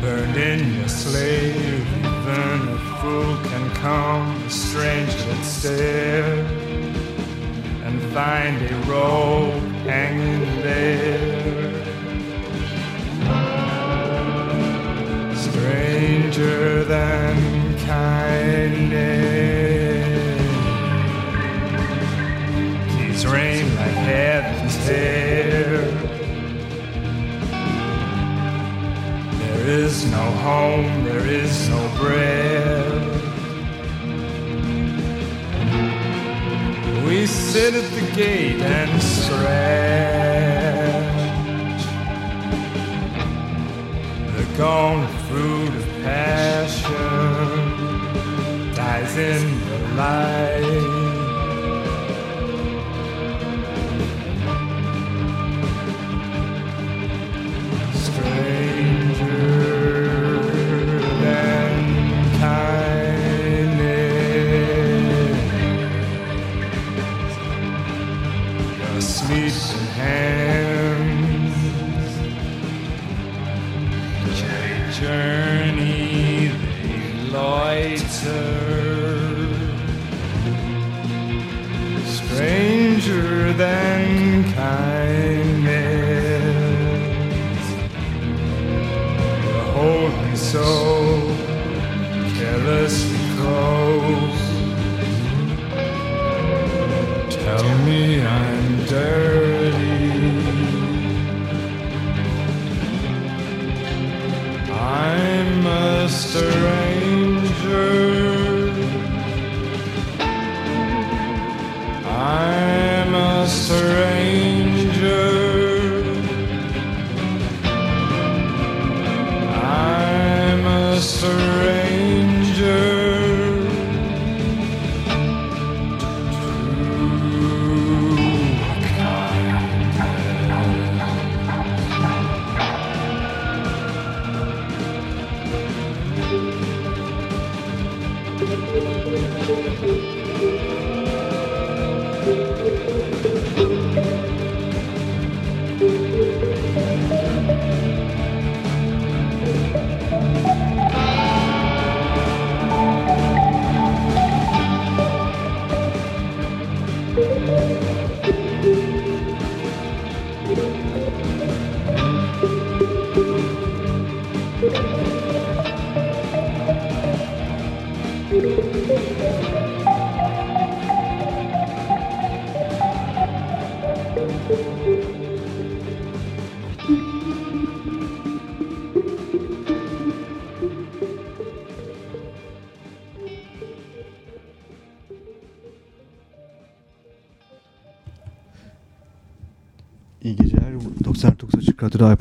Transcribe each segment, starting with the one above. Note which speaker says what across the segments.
Speaker 1: burned in your slave. Even a fool can come, strange and stare, and find a rope hanging there. Stranger than kindness. Rain like heaven's hair. Is no home, there is no bread. We sit at the gate and stretch the gone fruit of passion dies in the light. Stranger. I'm a stranger.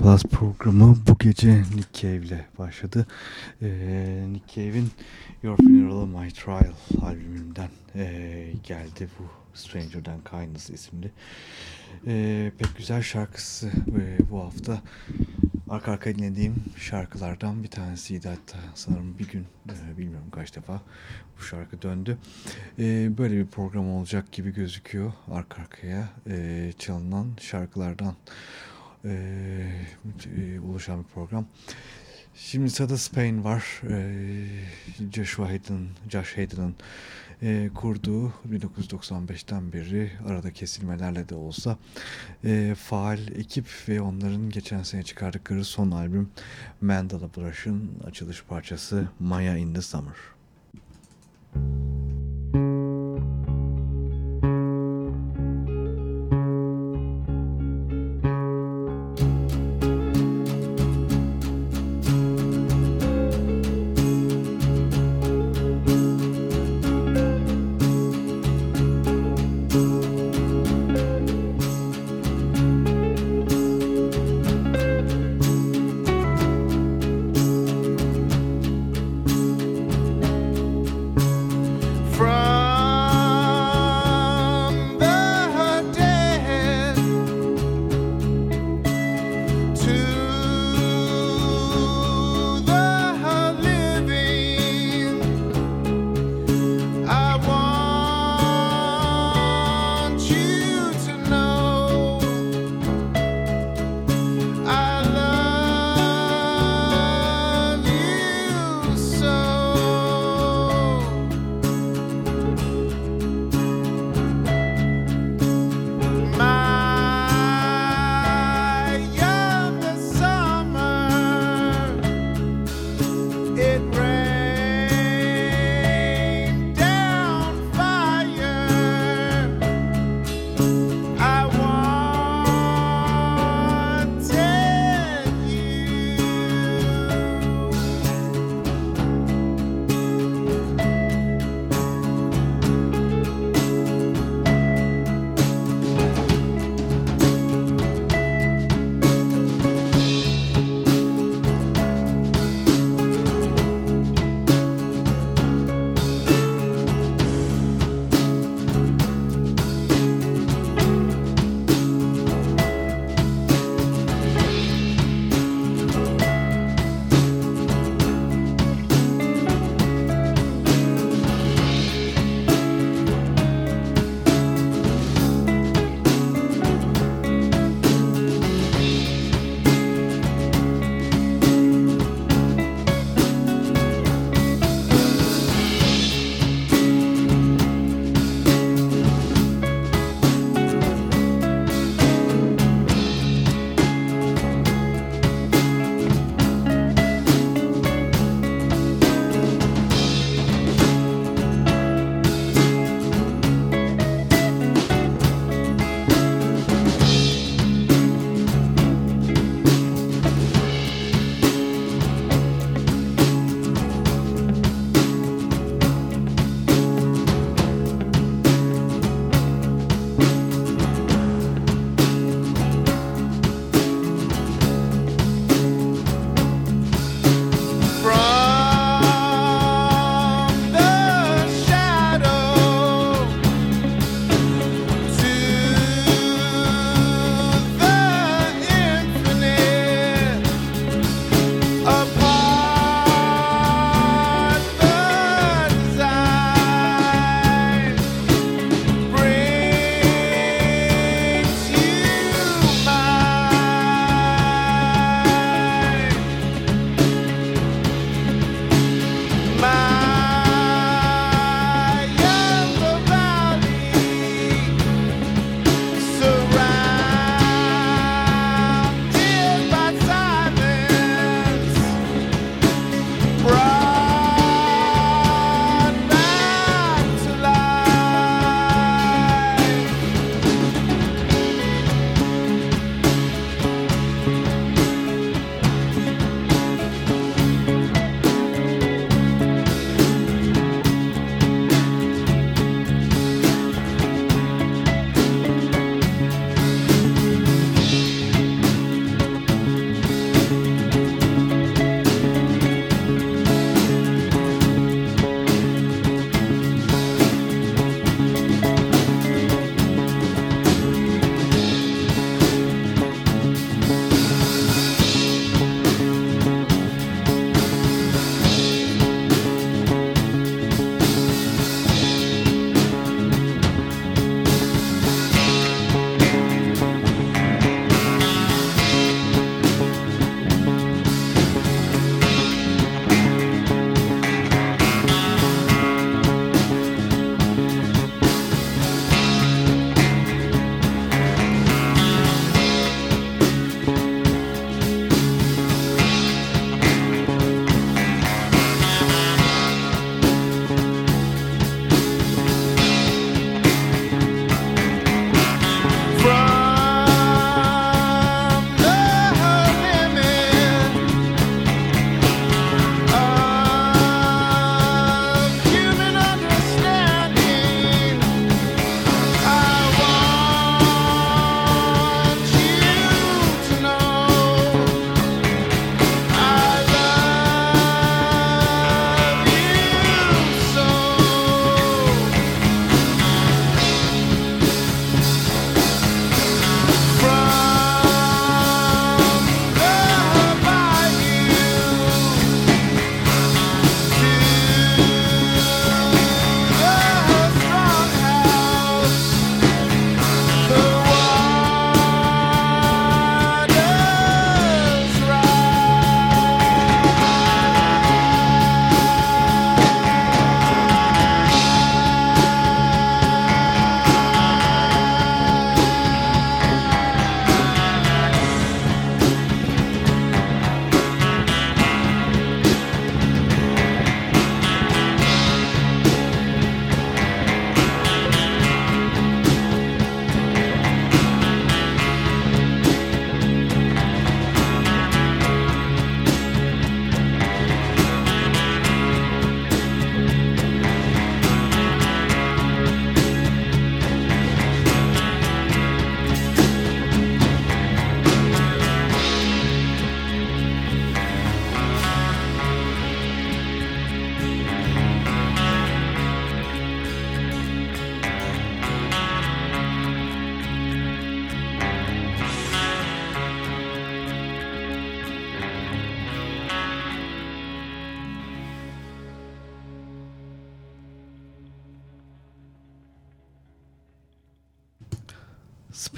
Speaker 2: İPlus programı bu gece Nick Cave ile başladı. Ee, Nick Cave'in Your Funeral My Trial albümünden e, geldi bu Stranger Than Kindness isimli. E, pek güzel şarkısı e, bu hafta arka arka dinlediğim şarkılardan bir tanesiydi hatta sanırım bir gün e, bilmiyorum kaç defa bu şarkı döndü. E, böyle bir program olacak gibi gözüküyor arka arkaya e, çalınan şarkılardan e, oluşan bir program. Şimdi sırada Spain var. E, Joshua Hayden, Josh Hayden'ın e, kurduğu 1995'ten beri arada kesilmelerle de olsa e, faal ekip ve onların geçen sene çıkardıkları son albüm Mandela Brush'ın açılış parçası Maya in the Summer.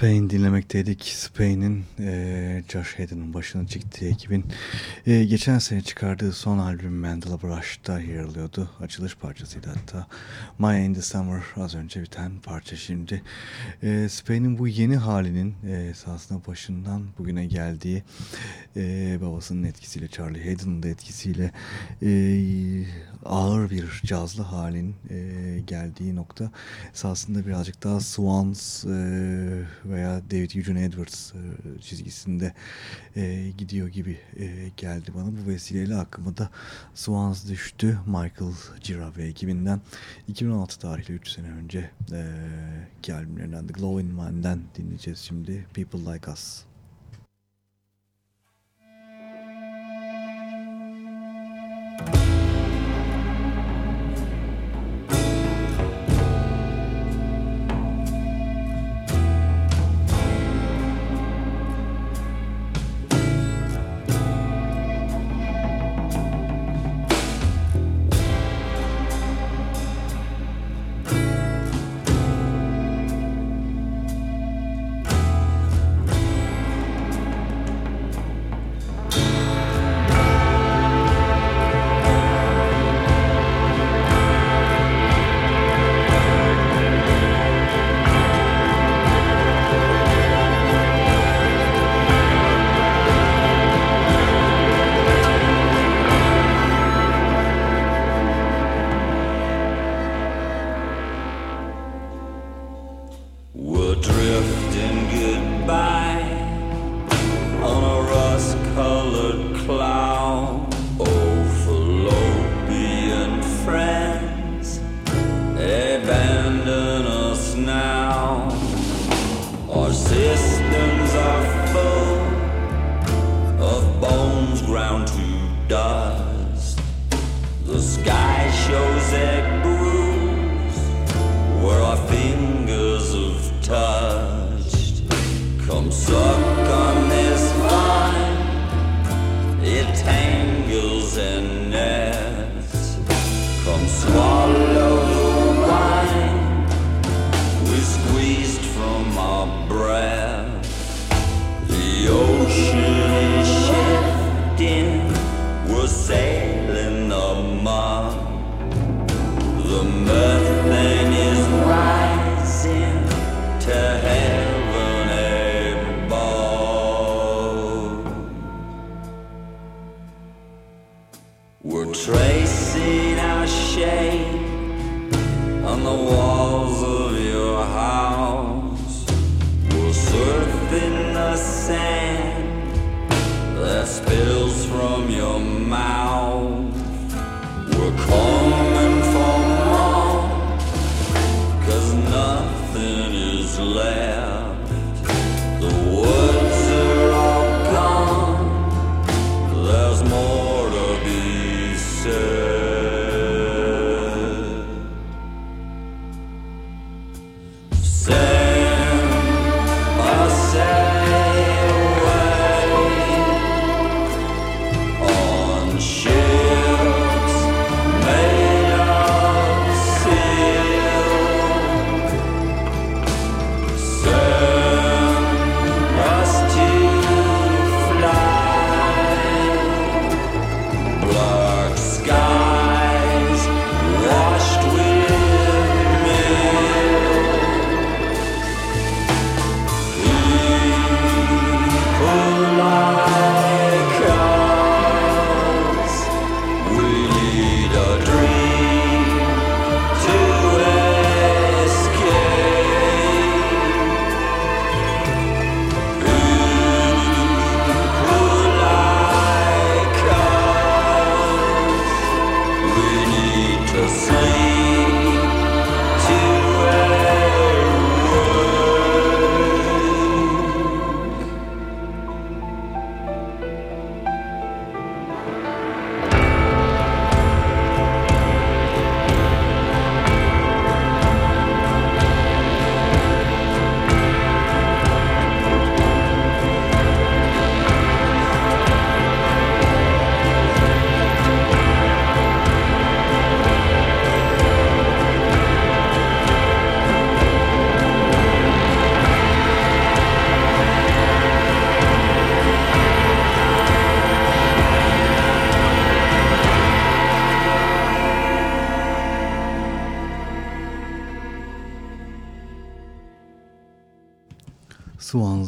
Speaker 3: Spain dinlemekteydik. Spain'in e, Josh Haden'ın başına çıktığı ekibin e, geçen sene çıkardığı son albüm Mandela Brush'ta yer alıyordu. Açılış parçasıydı hatta. My in the Summer az önce biten parça şimdi. E, Spain'in bu yeni halinin e, esasında başından bugüne geldiği e, babasının etkisiyle Charlie Haden'ın da etkisiyle e, ağır bir cazlı halin e, geldiği nokta esasında birazcık daha Swans e, veya David Eugene Edwards e, çizgisinde e, gidiyor gibi e, geldi bana. Bu vesileyle aklıma da Swans düştü. Michael Gira ve ekibinden 2016 tarihli 3 sene önce e, ki albümlerinden The Glow in Mind'den dinleyeceğiz şimdi People Like Us.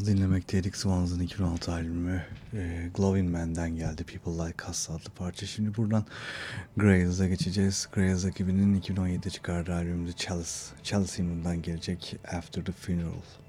Speaker 2: Dinlemekteydik. Swans'ın 2006 albümü e, Glowing Man'den geldi. People Like Us adlı parça. Şimdi buradan Grails'a geçeceğiz. Grails ekibinin 2017'de çıkardığı albümde Chalice, Chalice gelecek After the Funeral.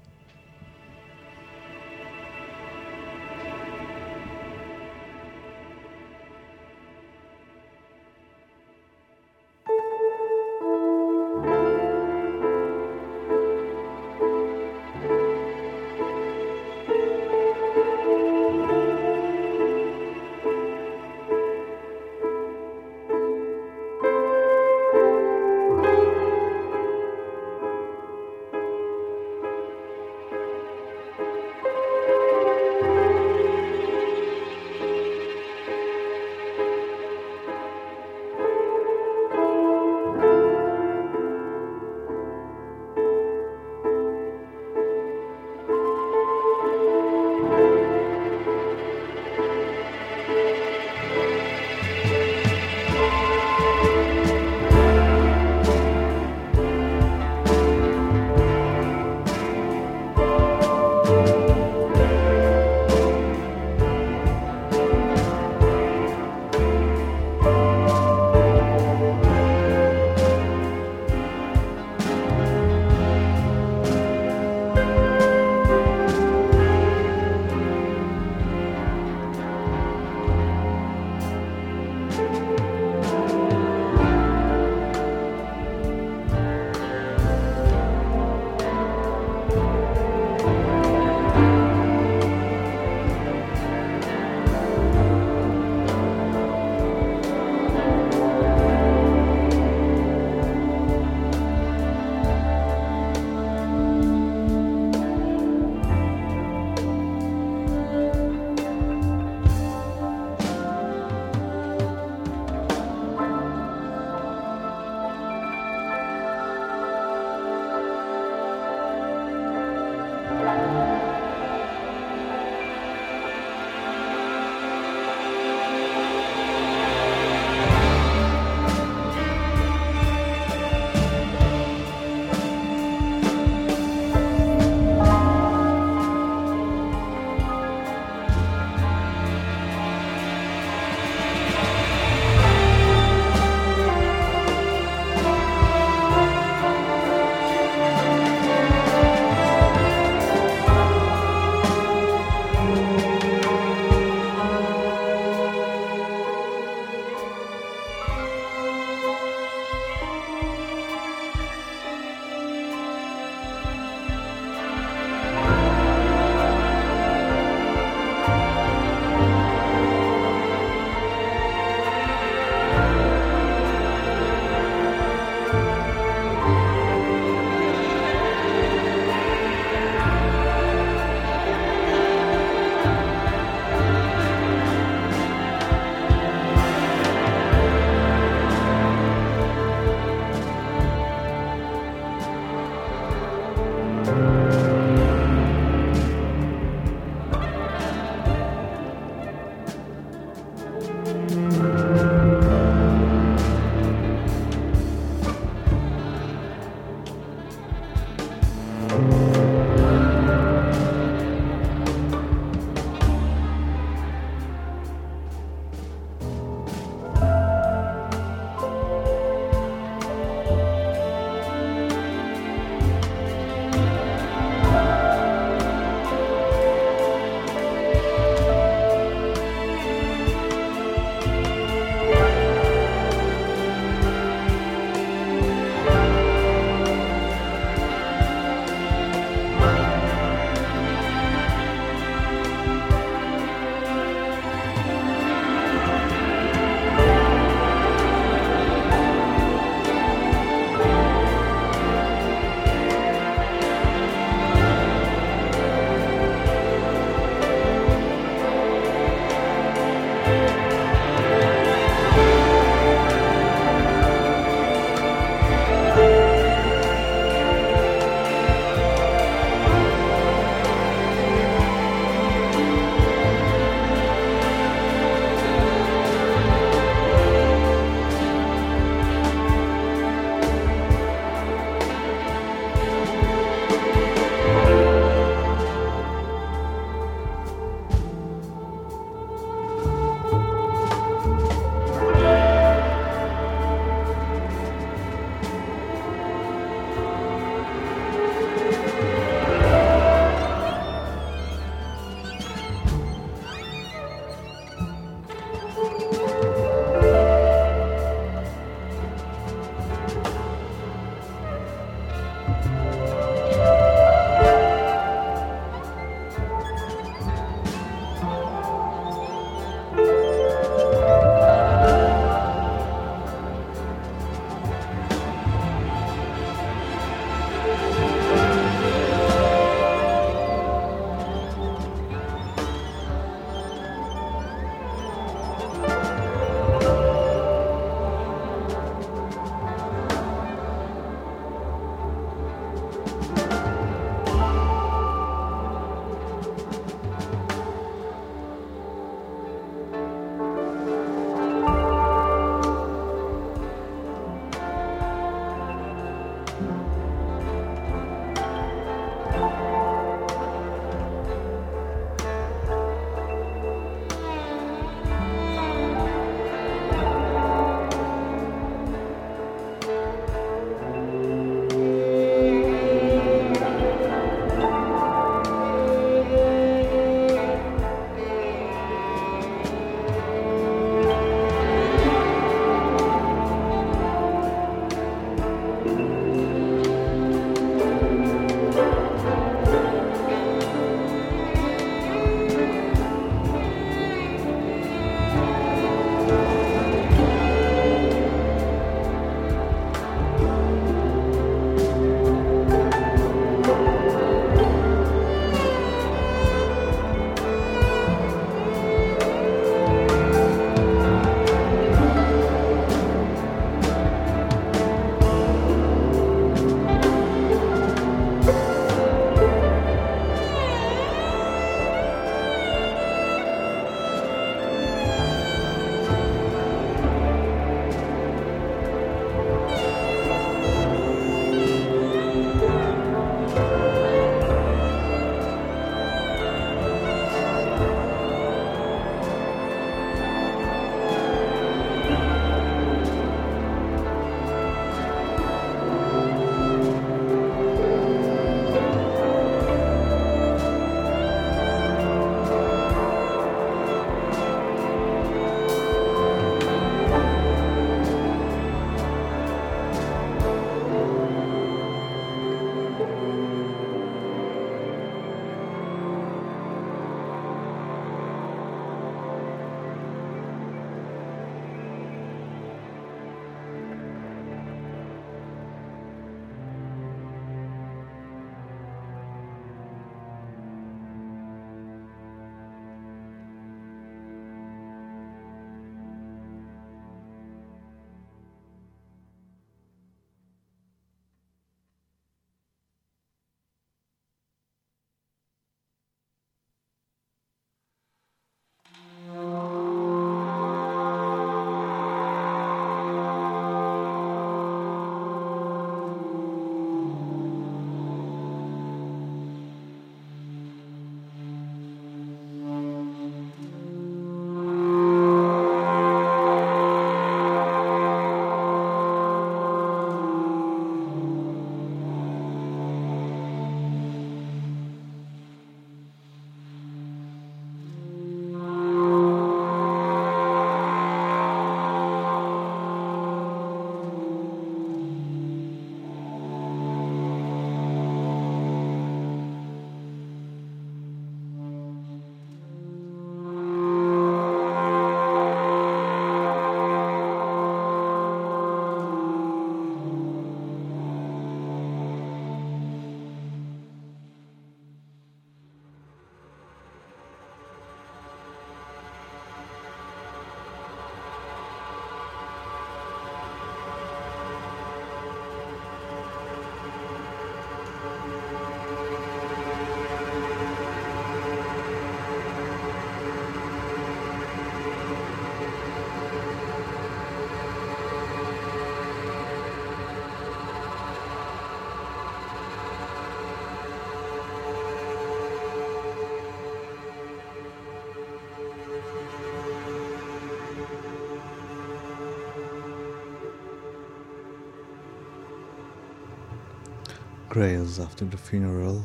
Speaker 4: Grails after the funeral.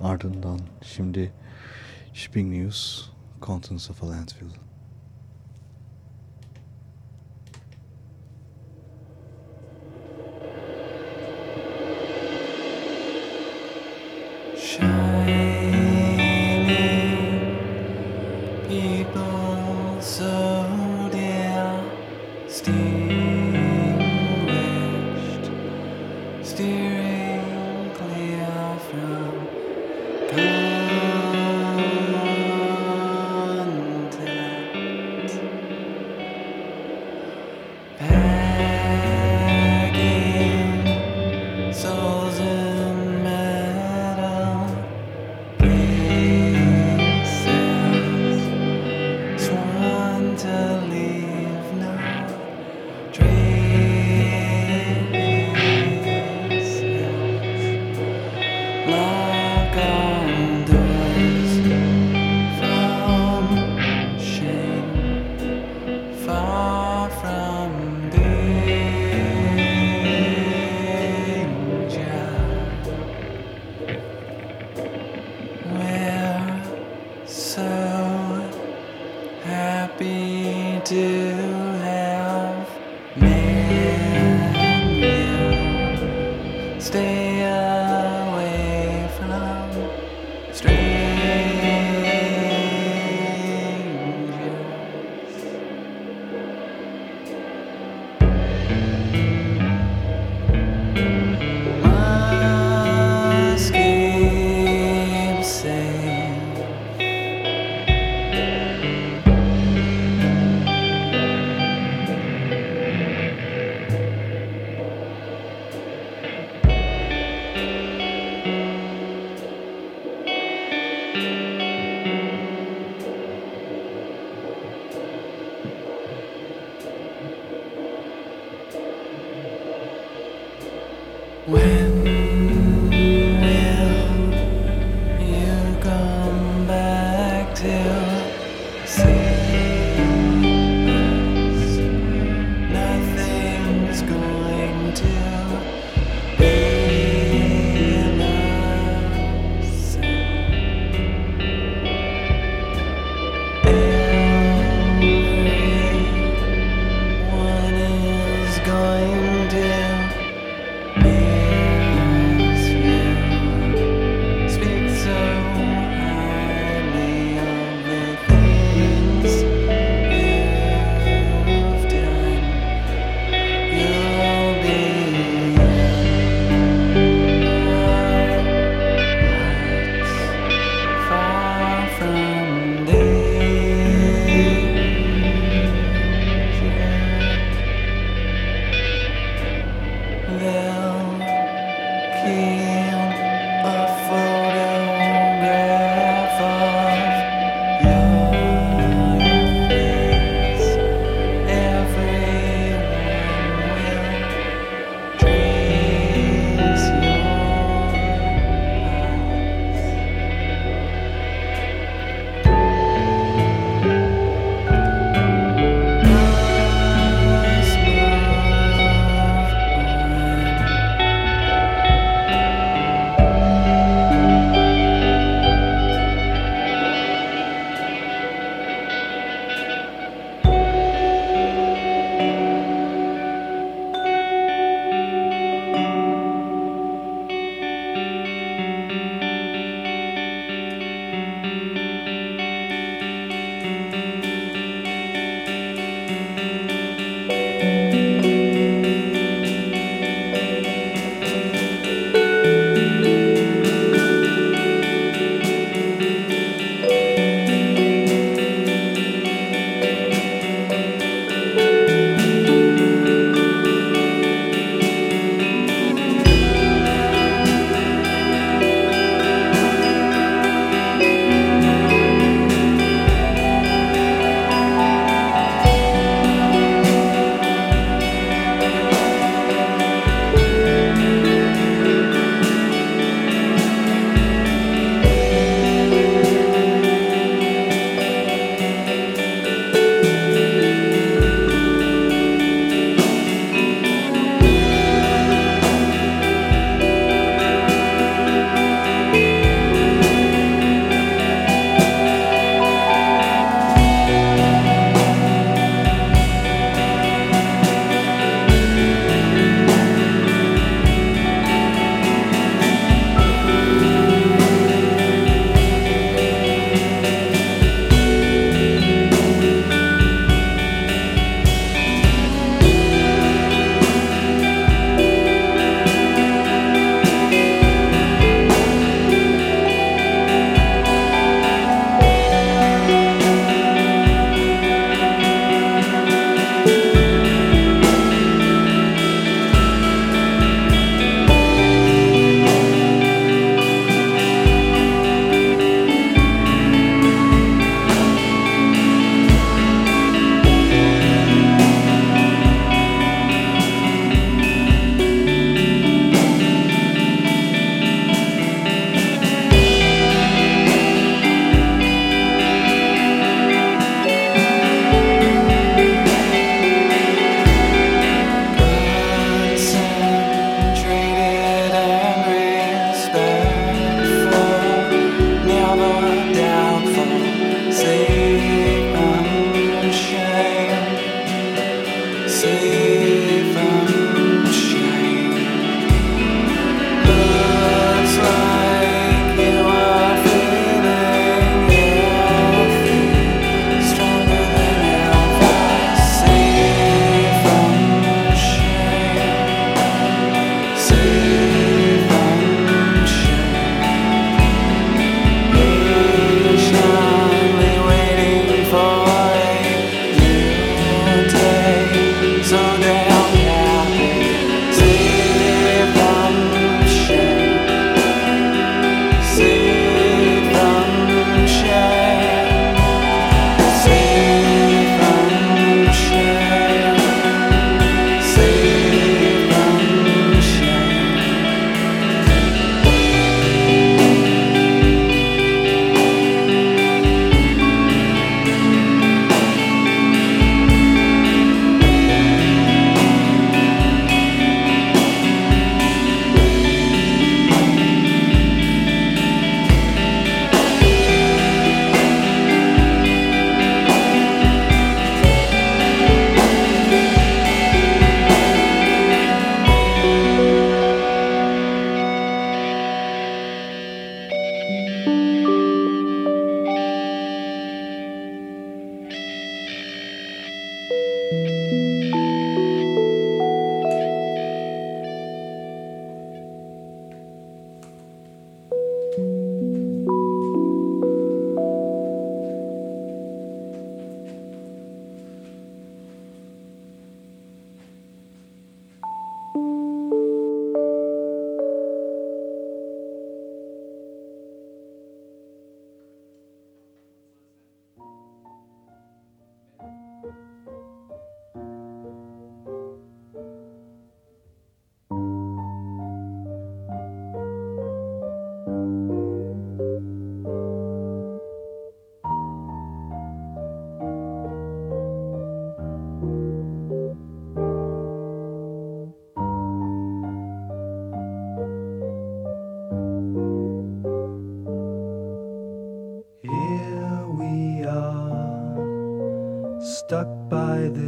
Speaker 4: Ardından şimdi shipping news, contents of a landfill.
Speaker 5: Shine. when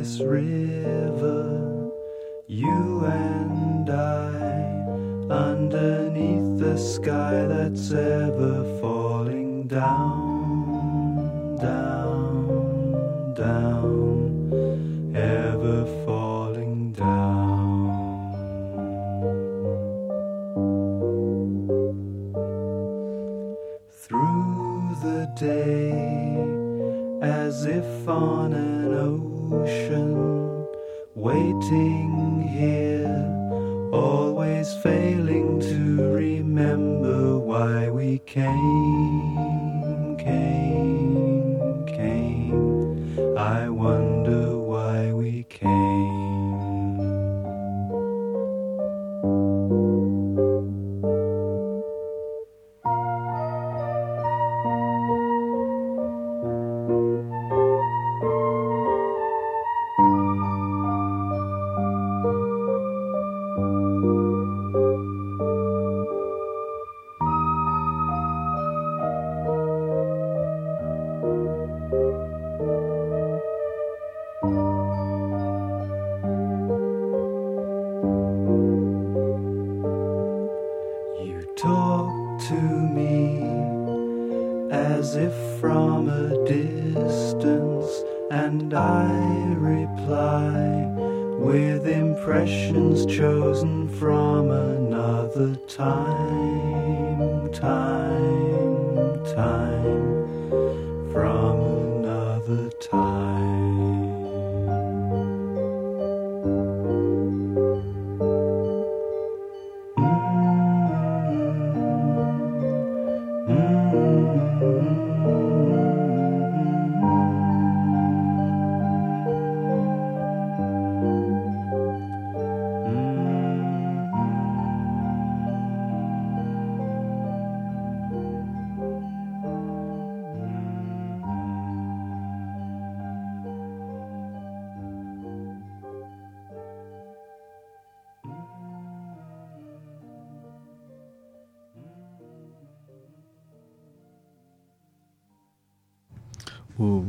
Speaker 5: Bu,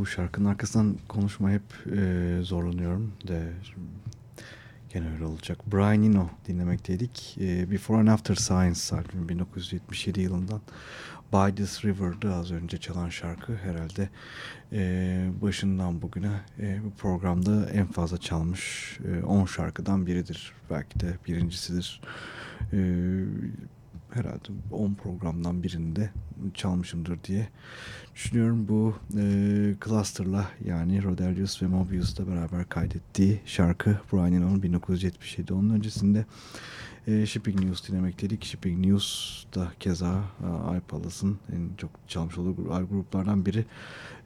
Speaker 5: şarkının arkasından konuşma hep e, zorlanıyorum de gene öyle olacak. Brian Eno dinlemekteydik. E, Before and After Science albümü 1977 yılından By This River'dı az önce çalan şarkı herhalde e, başından bugüne e, bu programda en fazla çalmış 10 e, şarkıdan biridir. Belki de birincisidir. E, herhalde 10 programdan birinde
Speaker 2: çalmışımdır diye düşünüyorum. Bu e, Cluster'la yani Rodelius ve Mobius'la beraber kaydettiği şarkı Brian Eno'nun 1977. Onun öncesinde e, Shipping News dinlemek dedik. Shipping News da keza e, iPalas'ın en çok çalmış olduğu gruplardan biri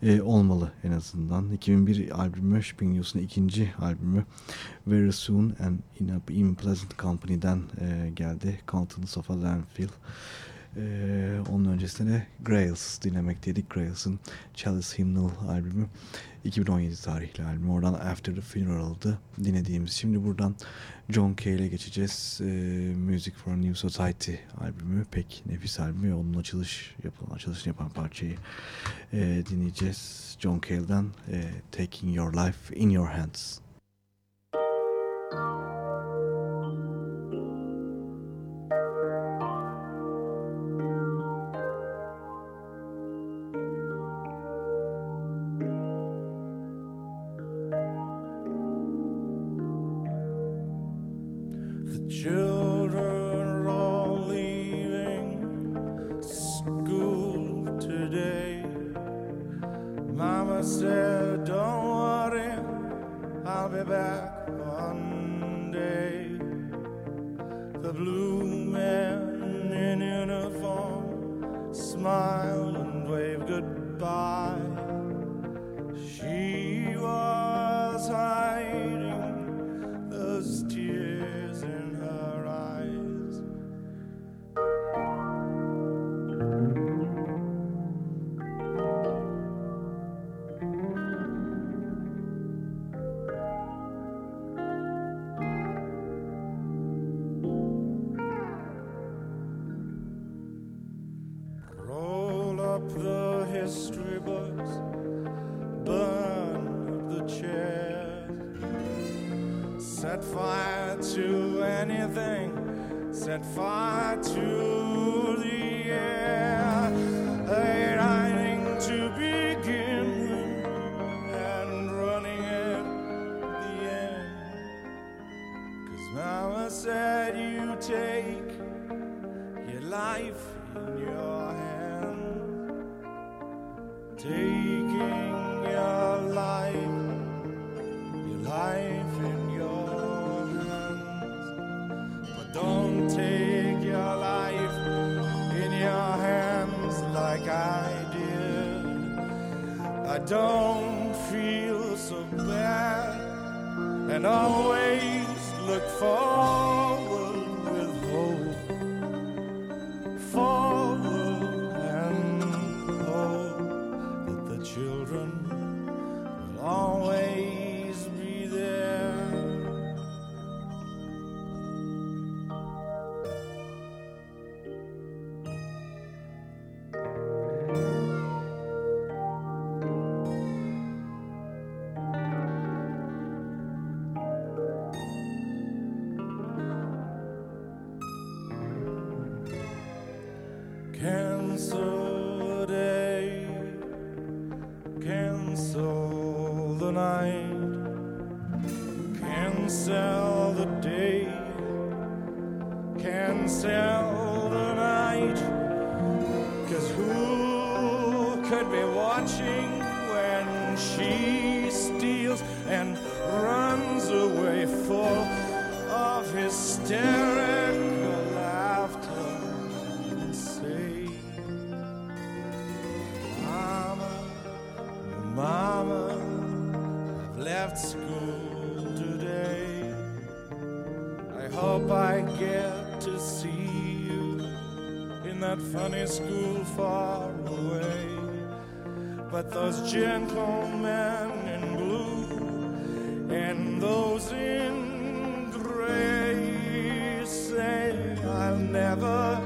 Speaker 2: e, olmalı en azından. 2001 albümü Shipping News'un ikinci albümü Very Soon and in a Pleasant Company'den e, geldi. Countenance of a Landfill. Ee, onun öncesinde Grails dinlemek dedik. Grails'ın Chalice Hymnal albümü 2017 tarihli albüm. Oradan After the Funeral'dı dinlediğimiz. Şimdi buradan John Kay ile geçeceğiz. Ee, Music for a New Society albümü. Pek nefis albümü. Onun açılış yapılan, açılışını yapan parçayı e, dinleyeceğiz. John Cale'dan e, Taking Your Life in Your Hands.
Speaker 1: don't watching when she steals and runs away full of hysterical laughter and say, Mama, Mama, I've left school today. I hope I get to see you in that funny school far away. But those gentlemen in blue and those in gray say I'll never,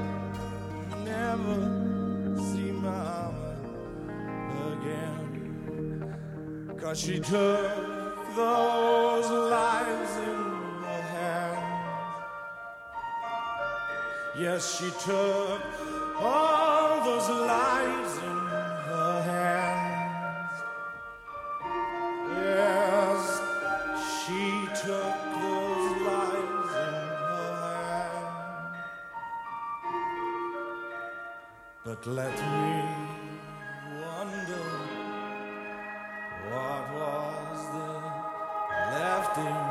Speaker 1: never see Mama again. Cause she took those lives in her hands. Yes, she took all those lives But let me wonder what was there left in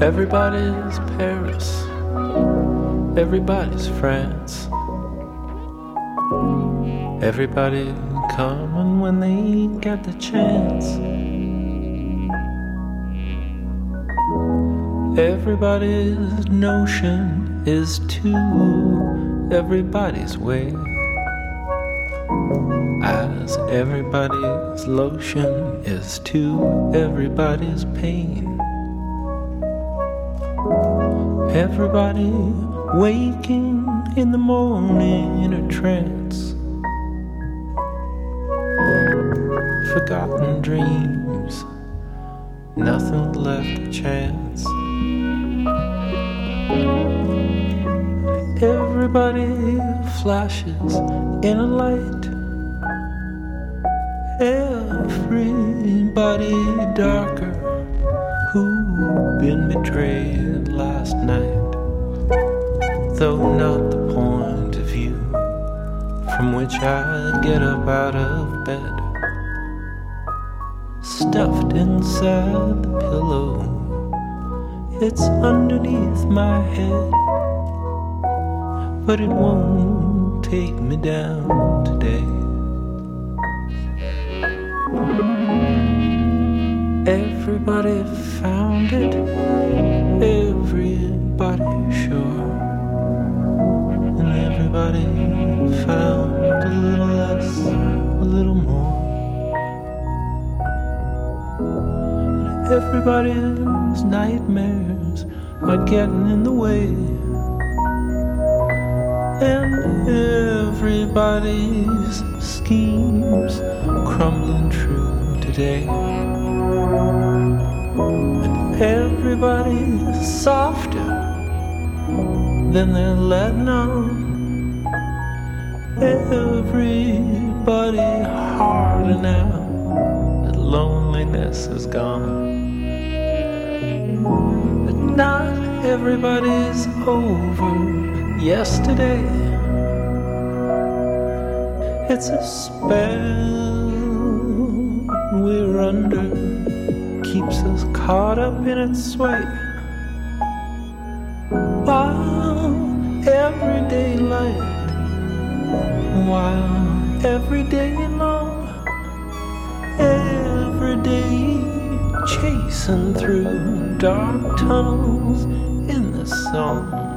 Speaker 4: Everybody's Paris, everybody's France. Everybody coming when they get the chance. Everybody's notion is to everybody's way. As everybody's lotion is to everybody's pain. Everybody waking in the morning in a trance. Forgotten dreams, nothing left to chance. Everybody flashes in a light. Everybody darker who been betrayed last night. Though not the point of view from which I get up out of bed. Stuffed inside the pillow, it's underneath my head. But it won't take me down today. Everybody found it, everybody sure. And everybody found a little less, a little more. Everybody's nightmares are getting in the way. And everybody's schemes crumbling true today. And everybody's softer than they're letting on. Everybody harder now that loneliness is gone. But not everybody's over yesterday. It's a spell we're under, keeps us caught up in its sway. While everyday daylight, while every day long, every day chasing through dark tunnels in the song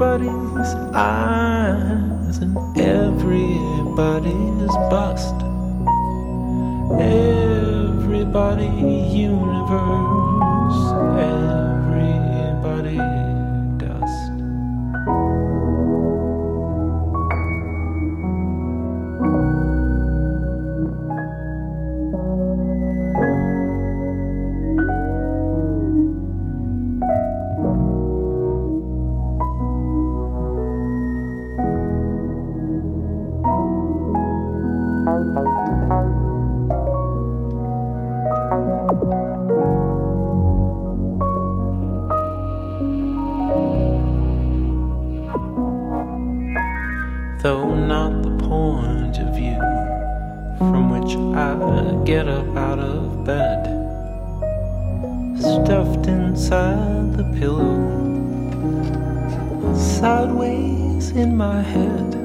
Speaker 4: everybody's eyes and everybody's bust, everybody universe, everybody though not the point of view from which I get up out of bed, stuffed inside the pillow, sideways in my head.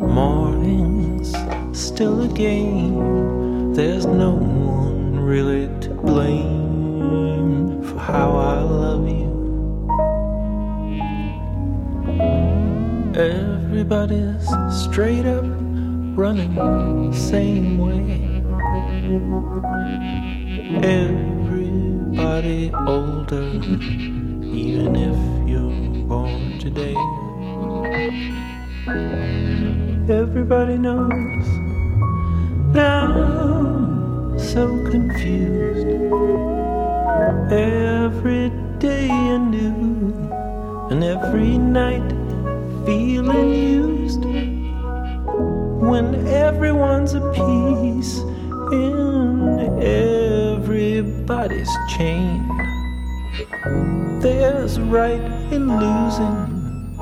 Speaker 4: Morning's still a game, there's no one really to blame for how I love you. Eh. Everybody's straight up running the same way. Everybody older, even if you're born today. Everybody knows now I'm so confused. Every day anew, and every night used. When everyone's a piece in everybody's chain, there's right in losing,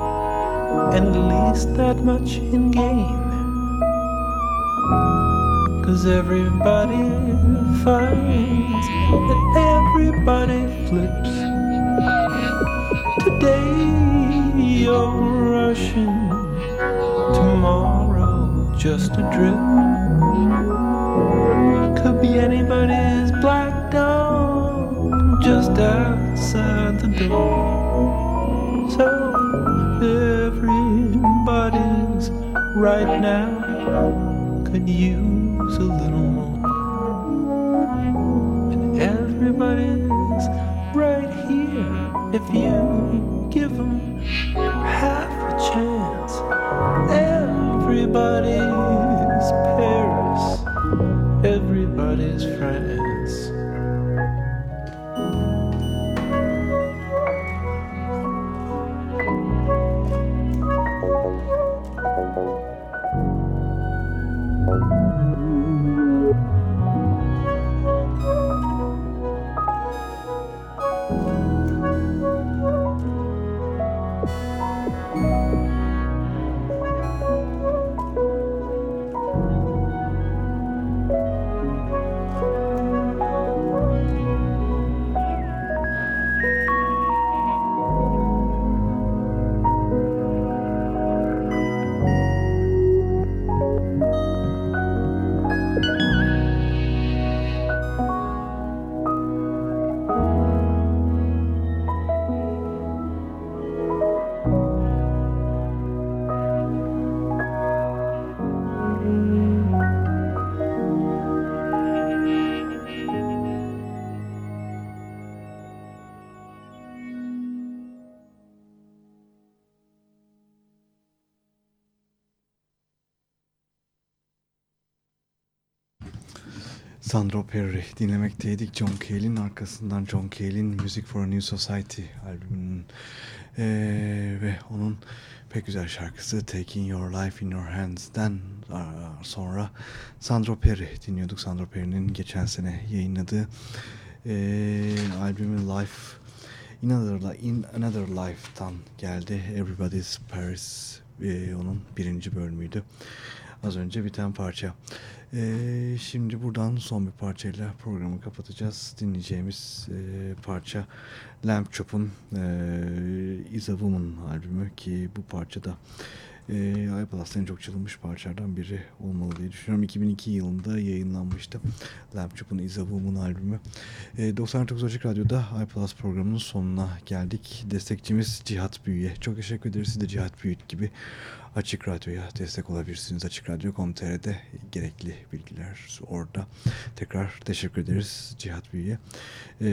Speaker 4: and at least that much in gain. Cause everybody finds that everybody flips. Today you're rushing, tomorrow just a drip. Could be anybody's black dog just outside the door. So everybody's right now could use a little chance. Everybody's Paris, everybody's
Speaker 2: Sandro Perry dinlemekteydik. John Cale'in arkasından John Cale'in Music for a New Society albümünün eee, ve onun pek güzel şarkısı Taking Your Life in Your Hands'den sonra Sandro Perry dinliyorduk. Sandro Perry'nin geçen sene yayınladığı eee albümü Life In Another, In Another Life'tan geldi. Everybody's Paris eee, onun birinci bölümüydü. Az önce biten parça. Ee, şimdi buradan son bir parçayla programı kapatacağız. Dinleyeceğimiz e, parça Lamp Chop'un e, Is a Woman albümü ki bu parçada e, iPlus'ta en çok çalınmış parçalardan biri olmalı diye düşünüyorum. 2002 yılında yayınlanmıştı Lamp Chop'un Is a Woman albümü. E, 99 Açık Radyo'da iPlus programının sonuna geldik. Destekçimiz Cihat Büyü'ye. Çok teşekkür ederiz. Siz de Cihat Büyü gibi Açık Radyo'ya destek olabilirsiniz. Açıkradyo.com.tr'de gerekli bilgiler orada. Tekrar teşekkür ederiz Cihat Büyü'ye. E,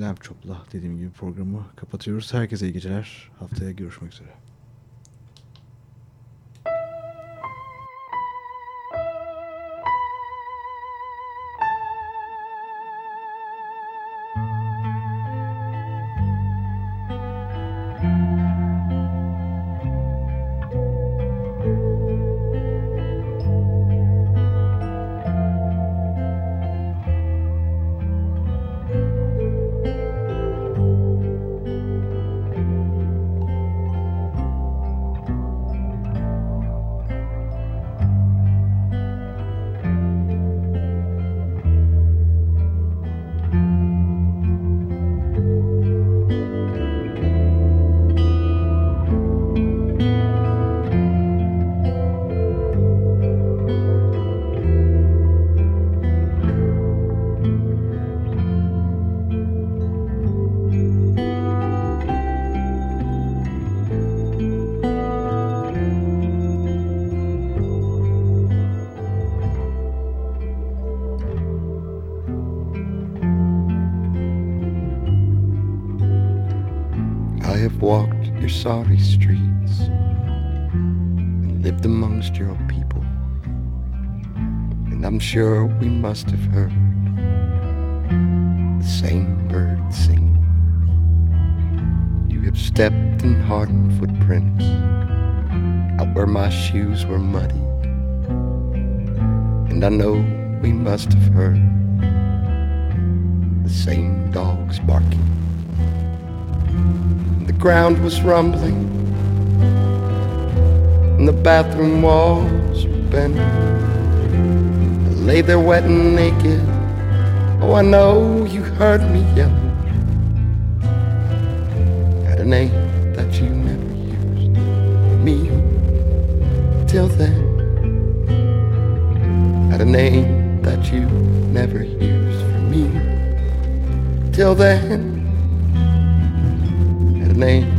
Speaker 2: Lamp Chop'la dediğim gibi programı kapatıyoruz. Herkese iyi geceler. Haftaya görüşmek üzere.
Speaker 6: Walked your sorry streets and lived amongst your people. And I'm sure we must have heard the same bird singing. You have stepped in hardened footprints out where my shoes were muddy. And I know we must have heard the same dogs barking. The ground was rumbling, and the bathroom walls were bending. I lay there wet and naked. Oh, I know you heard me yelling at a name that you never used me till then. At a name that you never used for me till then. At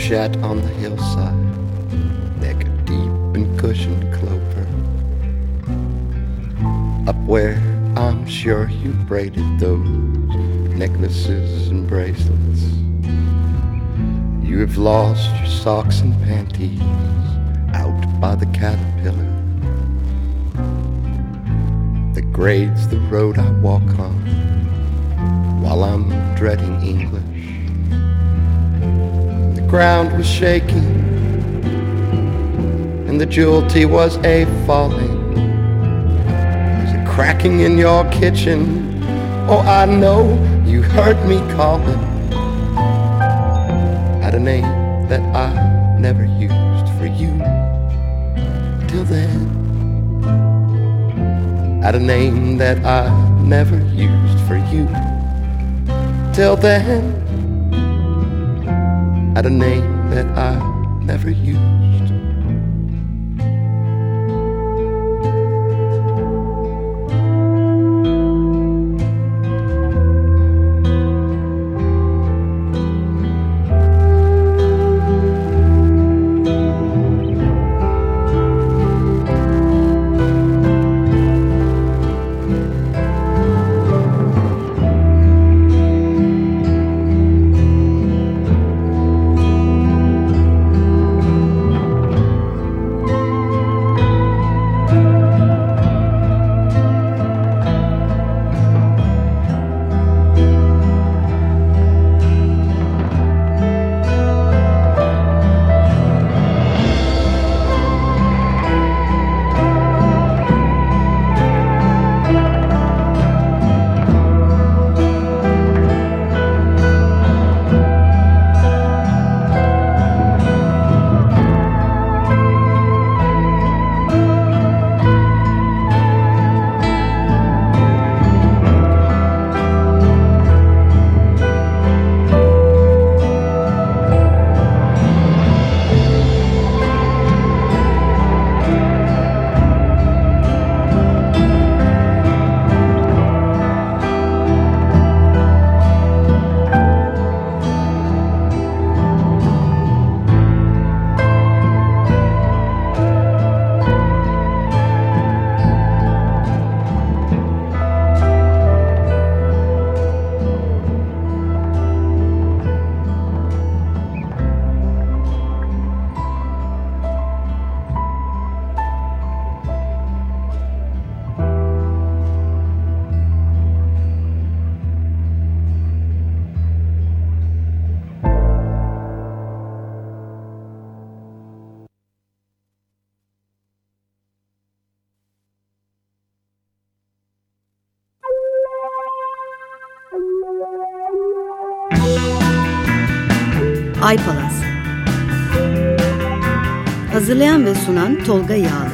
Speaker 6: shat on the hillside, neck deep in cushioned clover. Up where I'm sure you braided those necklaces and bracelets. You have lost your socks and panties out by the caterpillar that grades the road I walk on while I'm dreading English. Ground was shaking, and the jewelty was a falling. There's a cracking in your kitchen. Oh, I know you heard me calling at a name that I never used for you till then. At a name that I never used for you till then at a name that I never used.
Speaker 7: Sunan Tolga Yağlı